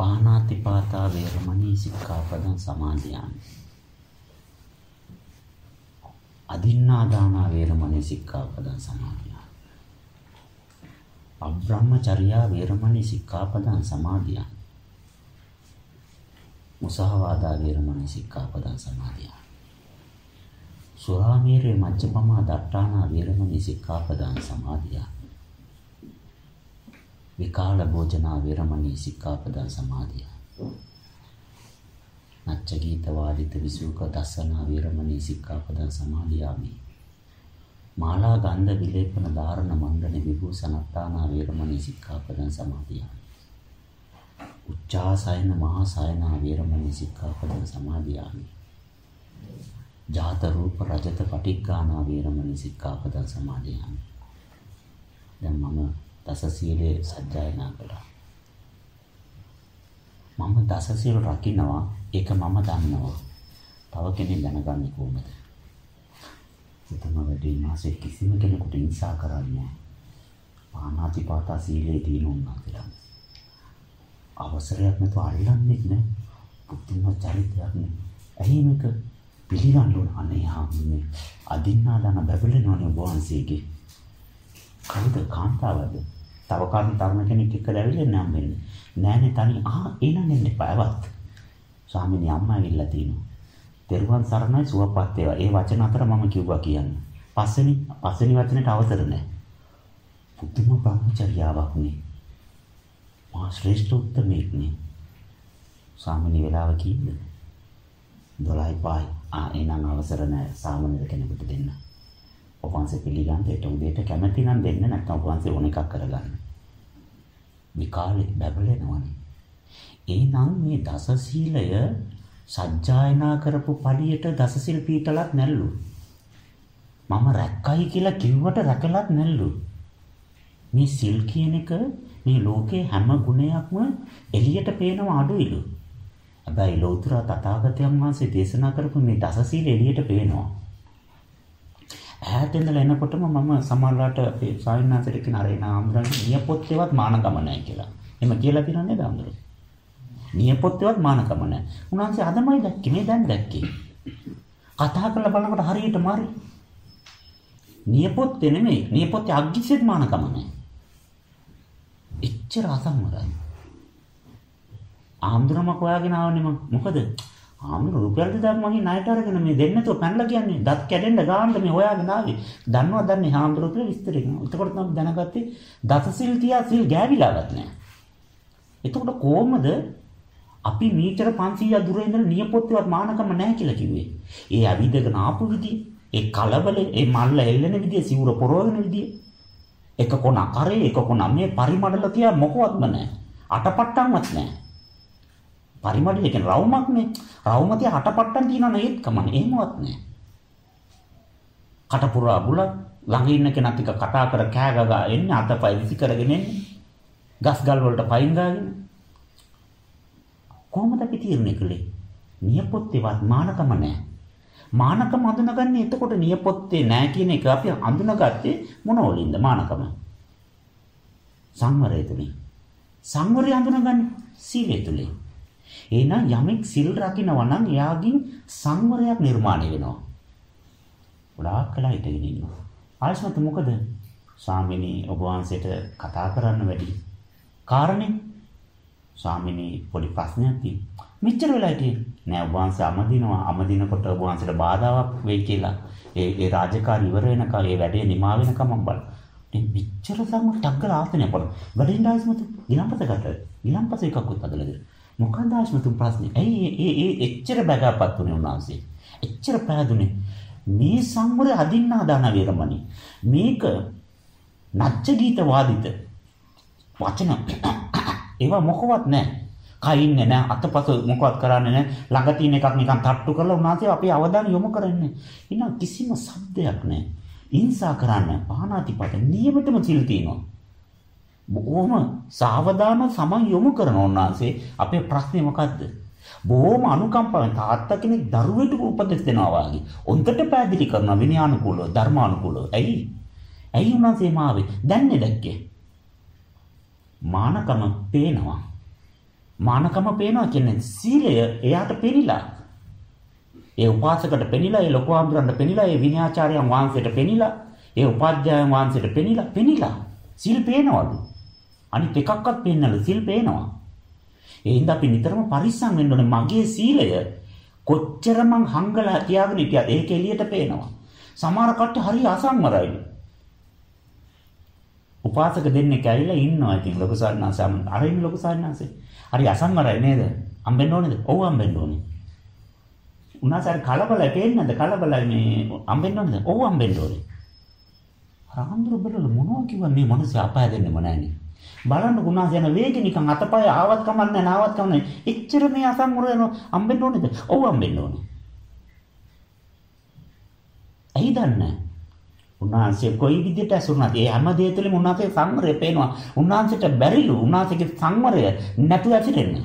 පාණාතිපාතා වේරමණී සික්ඛාපදං සමාදියාමි. අදින්නා දාන වේරමණී සික්ඛාපදං සමාදියාමි. අබ්‍රහ්මචර්යා වේරමණී සික්ඛාපදං සමාදියාමි. මුසාවාදා වේරමණී සික්ඛාපදං සමාදියාමි. සුරාමේරේ මච්චපමා දට්ඨානා වේරමණී සික්ඛාපදං සමාදියාමි. විකාල භෝජනා වේරමණී සික්ඛාපදං සමාදිය. නච්ච ගීත වාදිත විසුක දසන වේරමණී සික්ඛාපදං සමාදියාමි. මාලා ගන්ධ විලේපන ධාරණ මණ්ඩන විභූෂණත්තාන වේරමණී සික්ඛාපදං සමාදියාමි. උච්චාසයන මහා සයන වේරමණී සික්ඛාපදං සමාදියාමි. ජාත රූප රජත පටික්ඛාන වේරමණී සික්ඛාපදං සමාදියාමි. දැන් මම දස සීලය සජ්ජායනා කළා. මම දස සීල රකින්නවා ඒක මම දන්නවා. තව කෙනෙක් දැනගන්නේ කොහොමද? උතම වැඩි මාසේ කිසිම කෙනෙකුට ඉන්සා කරන්නේ පානාතිපාතා සීලේ දිනුනා කියලා. අවසරයක් නැතුව අල්ලන්නේ නැහැ. පුදුම චරිතයක් නේ. ඇයි මේක පිළිගන්න ඕන අනේ ආන්නේ අදින්නා දන බබලනෝනේ වහන්සේගේ කවුද කාන්තාවද? තව කාටි තරුණ කෙනෙක් එක්ක දැවිලා නම් වෙන්නේ. නෑනේ තනි ආ එනන් එන්න එපාවත්. ස්වාමීනි අම්මා ඇවිල්ලා තිනවා. තෙරුවන් සරණයි සුවපත් වේවා. ඒ වචන අතර මම කිව්වා කියන්න. පස්වෙනි පස්වෙනි වචනේට අවසර නෑ. පුදුම බ්‍රහ්මචර්යාවක් නේ. මා ශ්‍රේෂ්ඨ උත්තමයෙක් නේ. ස්වාමීනි වෙලාව කීයද? 12යි 5යි. ආ එනං අවසර නෑ සාමාන්‍ය කෙනෙකුට දෙන්න. ඔබ වහන්සේ පිළිගන්න ඒට උදේට කැමති නම් දෙන්න නැත්නම් ඔබ වහන්සේ ඕන එකක් කරගන්න. විකාලේ බබලෙනවනේ. එහෙනම් මේ දස සීලය සජ්ජායනා කරපු පළියට දස සිල් පීඨලක් නැල්ලු. මම රැක්කයි කියලා කිව්වට රැකලත් නැල්ලු. මේ සිල් කියන එක මේ ලෝකේ හැම ගුණයක්ම එළියට පේනවා අඩුයිලු. හැබැයි ලෞතර තථාගතයන් වහන්සේ දේශනා කරපු මේ දස සීල එළියට පේනවා. ඈත ඉඳලා එනකොටම මම සමහරලාට අපේ සායනාසයට කියන අර එන ආම්රන් නියපොත්තේවත් මානකම නැහැ කියලා. එහෙම කියලා තියෙනව නේද ආම්දුර? නියපොත්තේවත් මානකම නැහැ. උන්වහන්සේ අදමයි දැක්කේ මේ දැන් දැක්කේ. කතා කරලා බලනකොට හරියට මාරි. නියපොත්තේ නෙමෙයි. නියපොත්තේ අග්ගිසෙත් මානකම නැහැ. එච්චර අසම්මරයි. ආම්දුරම කොයාගෙන ආවනේ මම. මොකද ආමුණු රුපියල් 2000ක් මගේ ණයට අරගෙන මේ දෙන්නතෝ පැනලා කියන්නේ දත් කැඩෙන්න ගාන්න මේ හොයාගෙන ආවේ. දන්නවද දන්නේ හාමුදුරුවෝ කියලා විස්තර කරනවා. එතකොට තමයි දැනගත්තේ දසසිල් තියා සිල් ගෑවිලාවත් නැහැ. එතකොට කොහොමද අපි මීටර 500 දුර ඉඳලා නියපොත්තේවත් මානකම නැහැ කියලා කිව්වේ. ඒ අවිදගෙන ආපු විදිය, ඒ කලබලේ, ඒ මල්ල එල්ලෙන විදිය, සිවුර පොරවගෙන විදිය. එක කොන කරේ, එක කොන මේ පරිමඩල තියා මොකවත්ම නැහැ. අටපට්ටම්වත් නැහැ. පරිමඩල කියන්නේ රවුමක්නේ. රවුම තියා අටපට්ටම් තියනවා නේත් කමන්නේ. එහෙමවත් නැහැ. කටපුරා බුලත් ළඟ ඉන්න කෙනා ටික කතා කර කෑ ගගා එන්නේ අතපය විසි කරගෙන එන්නේ. ගස් ගල් වලට පයින් ගාගෙන. කොහොමද අපි තීරණය කළේ? නියපොත්තේවත් මානකම නැහැ. මානකම අඳුනගන්නේ එතකොට නියපොත්තේ නැහැ කියන එක අපි අඳුනගත්තේ මොන වලින්ද මානකම? සංවරය තුලින්. සංවරය අඳුනගන්නේ සීලය තුලින්. එහෙනම් යමෙක් සිල් රකින්නවා නම් එයාගින් සංවරයක් නිර්මාණය වෙනවා. ගොඩාක් කලා හිටගෙන ඉන්නවා. ආයස්මත් මොකද? ස්වාමිනී ඔබ වහන්සේට කතා කරන්න වැඩි. කාරණේ ස්වාමිනී පොඩි ප්‍රශ්නයක් තියෙනවා. මෙච්චර වෙලා හිටියේ නෑ ඔබ වහන්සේ අමදිනවා අමදිනකොට ඔබ වහන්සේට බාධාවක් වෙයි කියලා. ඒ ඒ රාජකාරී ඉවර වෙනකම් ඒ වැඩේ නිමා වෙනකම් මම බලන්න. ඉතින් මෙච්චර සම ටග්ගල ආතනේ පොඩ. වැඩින් ආයස්මත් ගිලම්පස ගත්තා. ගිලම්පස එකක්වත් අදලා දෙන්න. මොකක්ද ආශ්මතුන් ප්‍රශ්නේ? ඇයි ඒ ඒ එච්චර බගාපත් උනේ උන්වහන්සේ? එච්චර පෑදුනේ. මේ සංවරය අදින්නා දාන වේරමණී. මේක නච්ච ගීත වාදිත වචන ඒවා මොකවත් නැහැ. කයින්නේ නැහැ අතපස මොකවත් කරන්නේ නැහැ. ළඟ තියෙන එකක් නිකන් තට්ටු කරලා උන්වහන්සේ අපේ අවධානය යොමු කරන්නේ. ඉන්න කිසිම શબ્දයක් නැහැ. ඉන්සා කරන්න පහනාතිපත නියමටම සිල් තියෙනවා. බොහොම සාවධාන සමන් යොමු කරන උන්වහන්සේ අපේ ප්‍රශ්නේ මොකද්ද? බොහොම අනුකම්පාවෙන් තාත්තා කෙනෙක් දරුවෙකුට උපදෙස් දෙනවා වගේ. ඔන්තට පැහැදිලි කරනවා විනයානුකූලව ධර්මානුකූලව. ඇයි? ඇයි උන්වහන්සේ මාවේ? දැන්නේ දැක්කේ. මානකම පේනවා. මානකම පේනවා කියන්නේ සීලය එයාට පෙනිලා. ඒ උපාසකට පෙනිලා, ඒ ලොකු ආම්බරන්ට පෙනිලා, ඒ විනයාචාර්යයන් වහන්සේට පෙනිලා, ඒ උපාධ්‍යායන් වහන්සේට පෙනිලා, පෙනිලා. සීල් පේනවලු. අනිත් එකක්වත් පේන්නලු සීල් පේනවා. ඒ හින්දා අපි නිතරම පරිස්සම් වෙන්න ඕනේ මගේ සීලය කොච්චර මං හංගලා තියාගෙන හිටියද ඒක එළියට පේනවා. සමහර කට්ටිය හරි අසංවරයිලු. උපාසක දෙන්නෙක් ඇවිල්ලා ඉන්නවා ඉතින් ලොකු සාරණාසම් අරින් ලොකු සාරණාසේ. හරි අසංවරයි නේද? අම්බෙන්න ඕනේද? ඔව් අම්බෙන්න ඕනේ. උනාසාර කලබලයි පේන්නේ නැද්ද? කලබලයි මේ අම්බෙන්න ඕනේද? ඔව් අම්බෙන්න ඕනේ. රාම්දුර බලල මොනවා කිව්වා මේ මිනිස්සු අපාය දෙන්නෙම නැහනේ. බලන්න ගුණාස යන වේගෙ නිකන් අතපය ආවත් කමන්නේ නැවත් කමන්නේ. එච්චර මේ අසංවර යන අම්බෙන්න ඕනේද? ඔව් අම්බෙන්න ඕනේ. ඇයි දන්නේ? උන්වහන්සේ කොයි විදිහට ඇසුරුණාද? ඒ හැම දෙය තුළම උන්වහන්සේ සංවරය පේනවා. උන්වහන්සේට බැරිලු උන්වහන්සේගේ සංවරය නැතුව ඇතිරෙන්න.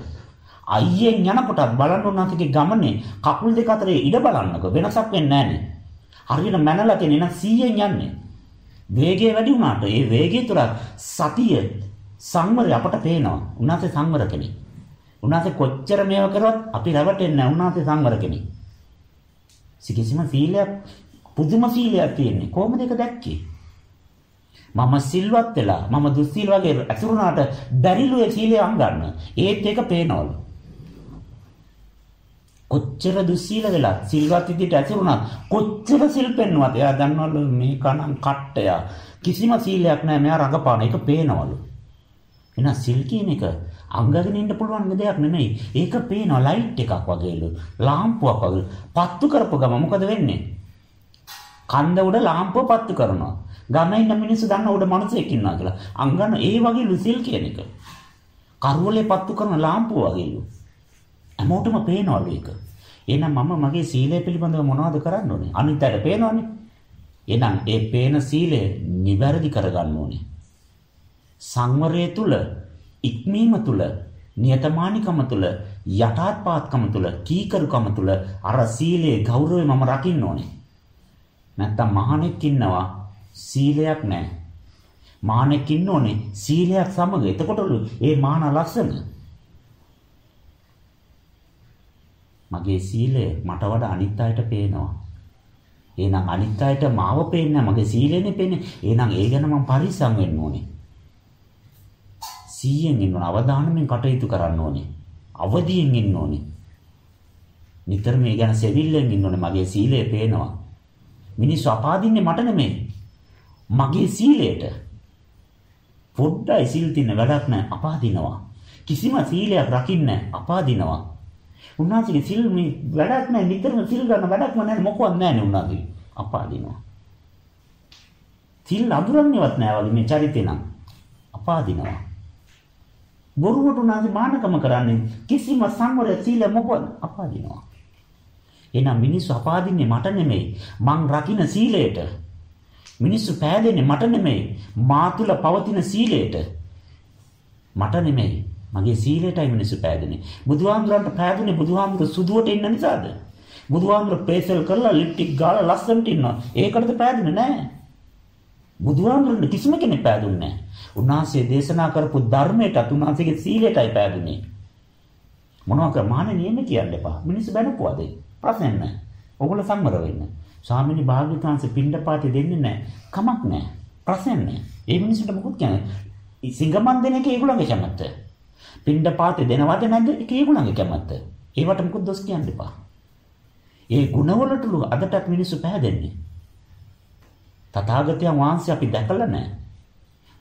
අයියෙන් යනකොටත් බලන්න උන්වහන්සේගේ ගමනේ කකුල් දෙක අතරේ ඉඩ බලන්නකො වෙනසක් වෙන්නේ නැහනේ. හරියට මැනලා තියෙන නම් 100ෙන් යන්නේ. වේගය වැඩි වුණාට ඒ වේගය තුළ සතිය සංවරය අපට පේනවා. උන්වහන්සේ සංවර කෙනෙක්. උන්වහන්සේ කොච්චර මේව කරවත් අපි රැවටෙන්නේ නැහැ. උන්වහන්සේ සංවර කෙනෙක්. කිසිම සීලයක් පුදුම සීලයක් තියෙන්නේ. කොහොමද ඒක දැක්කේ? මම සිල්වත් වෙලා මම දුස්සීල වගේ අතුරුනාට බැරිලු ඒ සීලය අංගන්න. ඒත් ඒක පේනවලු. කොච්චර දුස්සීල වෙලා සිල්වත් විදිහට ඇතුරුණා කොච්චර සිල් පෙන්නුවත් එයා දන්නවලු මේ කණන් කට්ටය කිසිම සීලයක් නැහැ මෙයා රඟපාන එක පේනවලු. එහෙනම් සිල් කියන එක අංගගෙන ඉන්න පුළුවන් දෙයක් නෙමෙයි. ඒක පේනවා ලයිට් එකක් වගේලු. ලාම්පුවක් වගේ. පත්තු කරපු ගම මොකද වෙන්නේ? කන්ද උඩ ලාම්පුව පත්තු කරනවා. ගමේ ඉන්න මිනිස්සු දන්න උඩ මිනිසෙක් ඉන්නවා කියලා. අංගන ඒ වගේ ලුසිල් කියන එක. කරවලේ පත්තු කරන ලාම්පුව වගේලු. හැමෝටම පේනවලු ඒක. එහෙනම් මම මගේ සීලය පිළිබඳව මොනවද කරන්න ඕනේ? අනිත් අයට පේනවනේ. එහෙනම් ඒ පේන සීලය නිවැරදි කරගන්න ඕනේ. සංවරය තුල, ඉක්මීම තුල, නියතමානිකම තුල, යටාත්පාත්කම තුල, කීකරුකම තුල අර සීලේ ගෞරවය මම රකින්න ඕනේ. නැත්තම් මහණෙක් ඉන්නවා සීලයක් නැහැ. මානෙක් ඉන්න ඕනේ සීලයක් සමග. එතකොටලු ඒ මාන ලස්සන. මගේ සීලය මට වඩා අනිත් අයට පේනවා. එහෙනම් අනිත් අයට මාව පේන්නේ මගේ සීලෙනේ පේන්නේ. එහෙනම් ඒ ගැන මම පරිස්සම් වෙන්න ඕනේ. සීයෙන් ඉන්න ඕනේ. අවධානයෙන් කටයුතු කරන්න ඕනේ. අවදියෙන් ඉන්න ඕනේ. නිතර මේ ගැන සෙවිල්ලෙන් ඉන්න ඕනේ. මගේ සීලය පේනවා. මිනිස්සු අපාදින්නේ මට නෙමෙයි. මගේ සීලයට. පොඩ්ඩයි සීල් තින්න වැඩක් නැහැ අපාදිනවා. කිසිම සීලයක් රකින්න අපාදිනවා. උන්වහන්සේගේ සිල් මේ වැඩක් නැහැ නිතරම සිල් ගන්න වැඩක්ම නැහැ මොකවත් නැහැ නේ උන්වහන්සේ අපාදිනවා. සිල් අඳුරන්නේවත් නැහැ වගේ මේ චරිතේ නම් අපාදිනවා. බොරුවට උන්වහන්සේ මානකම කරන්නේ කිසිම සංවර සීල මොකවත් අපාදිනවා. එහෙනම් මිනිස්සු අපාදින්නේ මට නෙමෙයි. මං රකින්න සීලයට. මිනිස්සු පෑදෙන්නේ මට නෙමෙයි. මා තුල පවතින සීලයට. මට නෙමෙයි. මගේ සීලයටයි මිනිස්සු පෑදෙන්නේ. බුදුහාමුදුරන්ට පෑදුනේ බුදුහාමුදුර සුදුවට ඉන්න නිසාද? බුදුහාමුදුර පේසල් කරලා ලිප්ටික් ගාලා ලස්සනට ඉන්නවා. ඒකටද පෑදුනේ නැහැ. බුදුහාමුදුරන්ට කිසිම කෙනෙක් පෑදුන්නේ නැහැ. උන්වහන්සේ දේශනා කරපු ධර්මයටත් උන්වහන්සේගේ සීලයටයි පෑදුනේ. මොනවා කර මානෙ නියම කියන්න එපා. මිනිස්සු බැනපුවාද? ප්‍රශ්න නැහැ. ඔගොල්ලෝ සංවර වෙන්න. ස්වාමිනී භාග්‍යවතුන්සේ පින්ඩපාතේ දෙන්නේ නැහැ. කමක් නැහැ. ප්‍රශ්න නැහැ. ඒ මිනිස්සුන්ට මොකුත් කියන්නේ. සිංගමන් දෙන එක ඒගොල්ලන්ගේ කැමැත්ත. පින්ඩපාතේ දෙනවද නැද්ද? ඒක ඒගොල්ලන්ගේ කැමැත්ත. ඒවට මොකුත් දොස් කියන්න එපා. ඒ ගුණවලටලු අදටත් මිනිස්සු පෑදෙන්නේ. තථාගතයන් වහන්සේ අපි දැකලා නැහැ.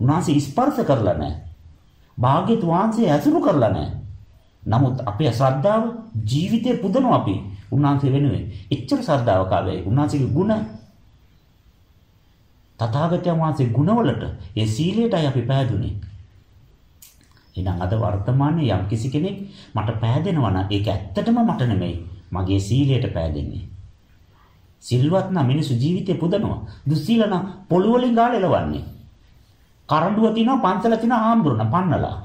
උන්වහන්සේ ස්පර්ශ කරලා නැහැ. භාග්‍යවත් වහන්සේ ඇසුරු කරලා නැහැ. නමුත් අපේ ශ්‍රද්ධාව ජීවිතේ පුදනවා අපි. උන්වහන්සේ වෙනුවෙන්. එච්චර ශ්‍රද්ධාවක් ආවේ. උන්වහන්සේගේ ගුණ තථාගතයන් වහන්සේ ගුණවලට ඒ සීලයටයි අපි පෑදුනේ. එහෙනම් අද වර්තමානයේ යම් කිසි කෙනෙක් මට පෑදෙනවා නම් ඒක ඇත්තටම මට නෙමෙයි. මගේ සීලයට පෑදෙන්නේ. සිල්වත් නම් මිනිසු ජීවිතේ පුදනවා. දුස්සීල නම් පොළු වලින් ගාලා එලවන්නේ. කරඬුව තිනවා පන්සල තිනවා ආම්බුරන පන්නලා.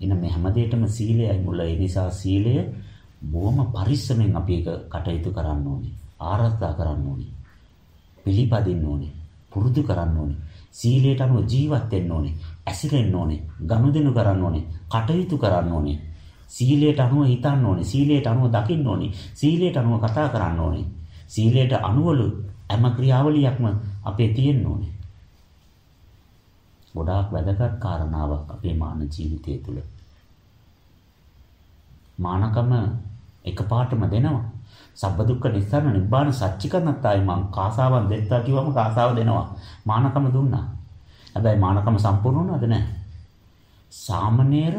එන මේ හැමදේටම සීලයයි මුල. ඒ නිසා සීලය බොහොම පරිස්සමෙන් අපි ඒක කටයුතු කරන්න ඕනේ. ආරක්ෂා කරන්න ඕනේ. පිළිපදින්න ඕනේ. පුරුදු කරන්න ඕනේ. සීලයට අනුව ජීවත් වෙන්න ඕනේ. ඇසිරෙන්න ඕනේ. ගනුදෙනු කරන්න ඕනේ. කටයුතු කරන්න ඕනේ. සීලයට අනුව හිතන්න ඕනේ. සීලයට අනුව දකින්න ඕනේ. සීලයට අනුව කතා කරන්න ඕනේ. සීලයට අනුවලු හැම ක්‍රියාවලියක්ම අපේ තියෙන්න ඕනේ. ගොඩාක් වැදගත් කාරණාවක් අපේ මාන ජීවිතය තුළ. මානකම එකපාරටම දෙනවා. සබ්බ දුක්ඛ නිස්සාරණ නිබ්බාන සච්චිකරණත්තයි මං කාසාවන් දෙත්තා කිව්වම කාසාව දෙනවා. මානකම දුන්නා. හැබැයි මානකම සම්පූර්ණ වුණාද නැහැ. සාමනීර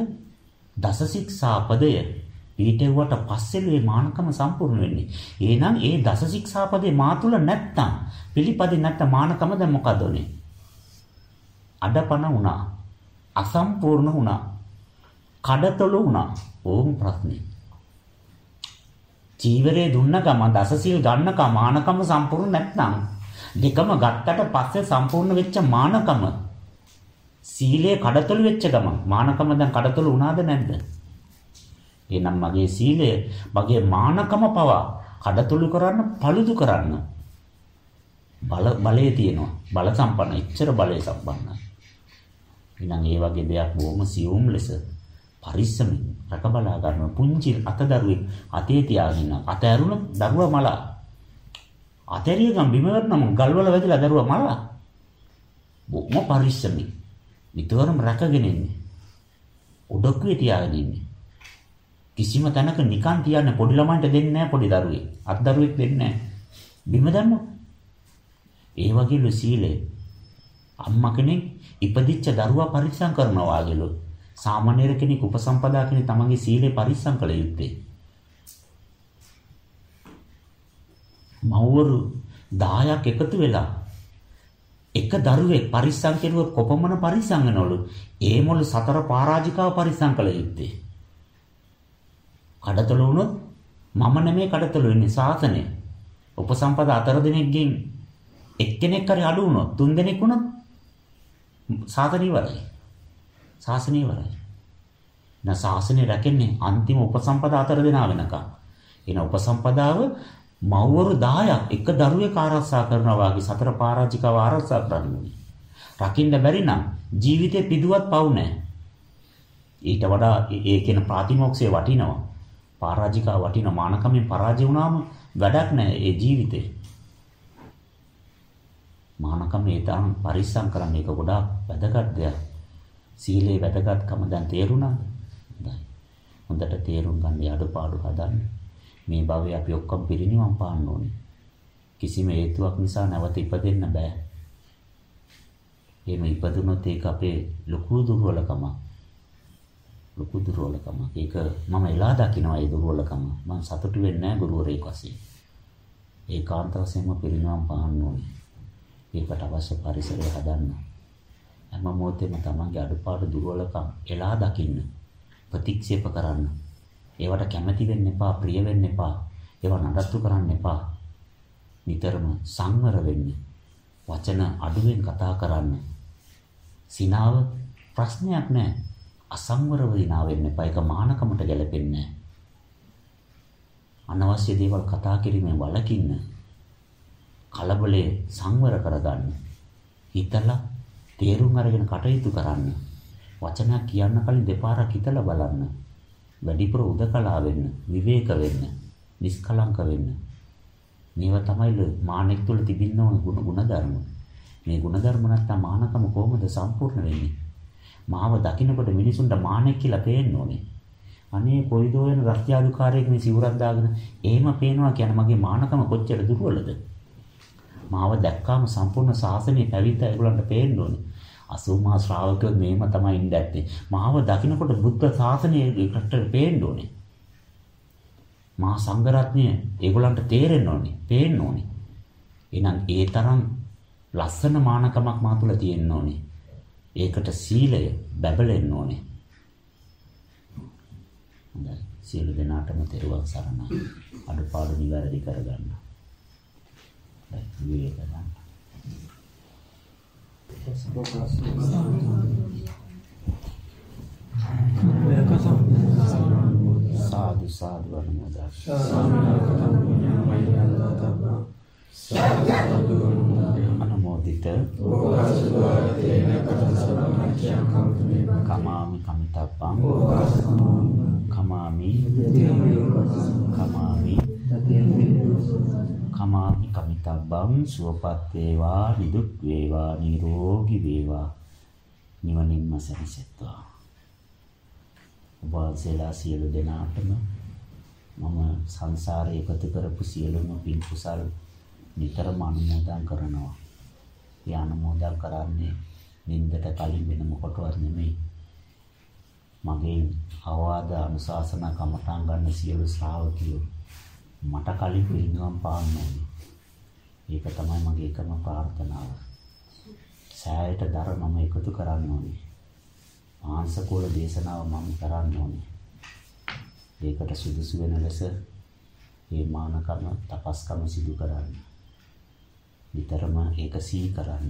දස ශික්ෂා පදය පිටෙව්වට පස්සේ මේ මානකම සම්පූර්ණ වෙන්නේ. එහෙනම් ඒ දස ශික්ෂා පදේ මා තුල නැත්තම් පිළිපදින් නැත්තම් මානකම දැන් මොකද උනේ? අඩපණ වුණා. අසම්පූර්ණ වුණා. කඩතොළු වුණා. ඕම් ප්‍රශ්නේ. චීවරේ දුන්න ගම දසසිල් ගන්නකම මානකම සම්පූර්ණ නැත්නම් දෙකම ගත්තට පස්සේ සම්පූර්ණ වෙච්ච මානකම සීලය කඩතොළු වෙච්ච ගම මානකම දැන් කඩතොළු වුණාද නැද්ද? එහෙනම් මගේ සීලය මගේ මානකම පවා කඩතොළු කරන්න පළුදු කරන්න බල බලයේ තියෙනවා බල සම්පන්න එච්චර බලයේ සම්පන්න. එහෙනම් ඒ වගේ දෙයක් බොහොම සියුම් ලෙස පරිස්සමින් රක බලා ගන්න පුංචි අතදරුවෙක් අතේ තියාගෙන අත ඇරුණොත් දරුවා මලා. අතරිය ගම් බිම වැටුනම ගල්වල වැදිලා දරුවා මලා. බොහොම පරිස්සමින් නිතරම රැකගෙන ඉන්නේ. ඔඩොක්කුවේ තියාගෙන ඉන්නේ. කිසිම තැනක නිකන් තියන්න පොඩි ළමයින්ට දෙන්නේ නැහැ පොඩි දරුවෙක්. අත් දරුවෙක් දෙන්නේ නැහැ. බිම දැම්මොත් ඒ වගේලු සීලය. අම්මා කෙනෙක් ඉපදිච්ච දරුවා පරිස්සම් කරනවා වගේලු සාමාන්‍යර කෙනෙක් උපසම්පදා කෙනෙක් තමන්ගේ සීලය පරිස්සම් කළ යුත්තේ. මව්වරු 10ක් එකතු වෙලා එක දරුවෙක් පරිස්සම් කෙරුවොත් කොපමණ පරිස්සම් වෙනවලු? ඒ මොළ සතර පරාජිකාව පරිස්සම් කළ යුත්තේ. කඩතල වුණොත් මම නෙමෙයි කඩතල වෙන්නේ සාසනය. උපසම්පදා හතර දෙනෙක්ගෙන් එක්කෙනෙක් හරි අඩු වුණොත් තුන් දෙනෙක් වුණොත් සාසනය ඉවරයි. ශාසනය ඉවරයි. නා ශාසනය රැකෙන්නේ අන්තිම උපසම්පදා අතර දෙනා වෙනකම්. එන උපසම්පදාව මව්වරු 10ක් එක දරුවෙක් ආරක්ෂා කරනවා වගේ සතර පරාජිකව ආරක්ෂා කරන්නේ. රකින්න බැරි නම් ජීවිතේ පිදුවත් පවු නැහැ. ඊට වඩා ඒ කියන ප්‍රාතිමෝක්ෂය වටිනවා. පරාජිකා වටින මානකමෙන් පරාජය වුණාම වැඩක් නැහැ ඒ ජීවිතේ. මානකම ඒ තරම් පරිස්සම් කරන්න ඒක ගොඩාක් වැදගත් දෙයක්. සීලේ වැදගත්කම දැන් තේරුණාද? හොඳයි. හොඳට තේරුම් ගන්න යඩපාඩු හදන්න. මේ භවයේ අපි ඔක්කොම පිරිනිවන් පාන්න ඕනේ. කිසිම හේතුවක් නිසා නැවත ඉපදෙන්න බෑ. එහෙම ඉපදුනොත් ඒක අපේ ලොකු දුර්වලකම. ලොකු දුර්වලකම. ඒක මම එලා දකිනවා ඒ දුර්වලකම. මම සතුටු වෙන්නේ නැහැ ගුරුවරයෙක් වශයෙන්. ඒකාන්ත වශයෙන්ම පිරිනිවන් පාන්න ඕනේ. ඒකට අවශ්‍ය පරිසරය හදන්න. හැම මොහොතේම තමන්ගේ අඩුපාඩු දුර්වලකම් එලා දකින්න ප්‍රතික්ෂේප කරන්න. ඒවට කැමැති වෙන්න එපා, ප්‍රිය වෙන්න එපා. ඒවා නඩත්තු කරන්න එපා. නිතරම සංවර වෙන්න. වචන අඩුවෙන් කතා කරන්න. සිනාව ප්‍රශ්නයක් නෑ. අසංවරව දිනා වෙන්න එපා. ඒක මානකමට ගැලපෙන්නේ අනවශ්‍ය දේවල් කතා කිරීමෙන් වළකින්න. කලබලේ සංවර කරගන්න. හිතලා තේරුම් අරගෙන කටයුතු කරන්න. වචනයක් කියන්න කලින් දෙපාරක් හිතලා බලන්න. වැඩිපුර උදකලා වෙන්න, විවේක වෙන්න, නිස්කලංක වෙන්න. මේවා තමයි මානෙක් තුල තිබින්න ඕන ගුණ ගුණධර්ම. මේ ගුණධර්ම නැත්තම් මානකම කොහොමද සම්පූර්ණ වෙන්නේ? මාව දකින්නකොට මිනිසුන්ට මානෙක් කියලා පේන්න ඕනේ. අනේ කොයිදෝ වෙන රත්යාදුකාරයෙක් මේ සිවුරක් දාගෙන එහෙම පේනවා කියන මගේ මානකම කොච්චර දුර්වලද? මාව දැක්කාම සම්පූර්ණ ශාසනය පැවිද්ද ඒගොල්ලන්ට පේන්න ඕනේ. 80 ශ්‍රාවකයෝ මේම තමයි ඉඳ ඇත්තේ. මාව දකින්නකොට බුද්ධ ශාසනය එකට පේන්න ඕනේ. මහා සංඝරත්නය ඒගොල්ලන්ට තේරෙන්න ඕනේ, පේන්න ඕනේ. එහෙනම් ඒ තරම් ලස්සන මානකමක් මා තුළ තියෙන්න ඕනේ. ඒකට සීලය බැබලෙන්න ඕනේ. හොඳයි. සියලු දෙනාටම තෙරුවන් සරණයි. අඩුපාඩු නිවැරදි කරගන්න. විවේක ගන්න. සාදු සාදු අනුමෝදන් අනුමෝදිත. කමාමි කමිතබ්බං. කමාමි. කමාමි. කමාමි කමිතබ්බං සුවපත් වේවා නිදුක් වේවා නිරෝගී වේවා නිවනින්ම සැරිසෙත්වා ඔබ වහන්සේලා සියලු දෙනාටම මම සංසාරේ එකතු කරපු සියලුම පින් කුසල් නිතරම අනුමෝදන් කරනවා. ඒ අනුමෝදන් කරන්නේ නින්දට කලින් වෙන මොකටවත් නෙමෙයි. මගේ අවවාද අනුශාසනා කමටන් ගන්න සියලු ශ්‍රාවකයෝ මට කලින් පිරිනවම් පාන්න ඕනේ. ඒක තමයි මගේ එකම ප්‍රාර්ථනාව. සෑයට දර මම එකතු කරන්න ඕනේ. ආංශකෝල දේශනාව මම කරන්න ඕනේ. ඒකට සුදුසු වෙන ලෙස මේ මානකම තපස්කම සිදු කරන්න. විතරම ඒක සී කරන්න.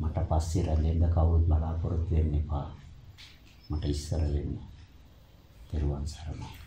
මට පස්සේ රැඳෙන්න කවුරුත් බලාපොරොත්තු වෙන්න එපා. මට ඉස්සර වෙන්න. තෙරුවන් සරණයි.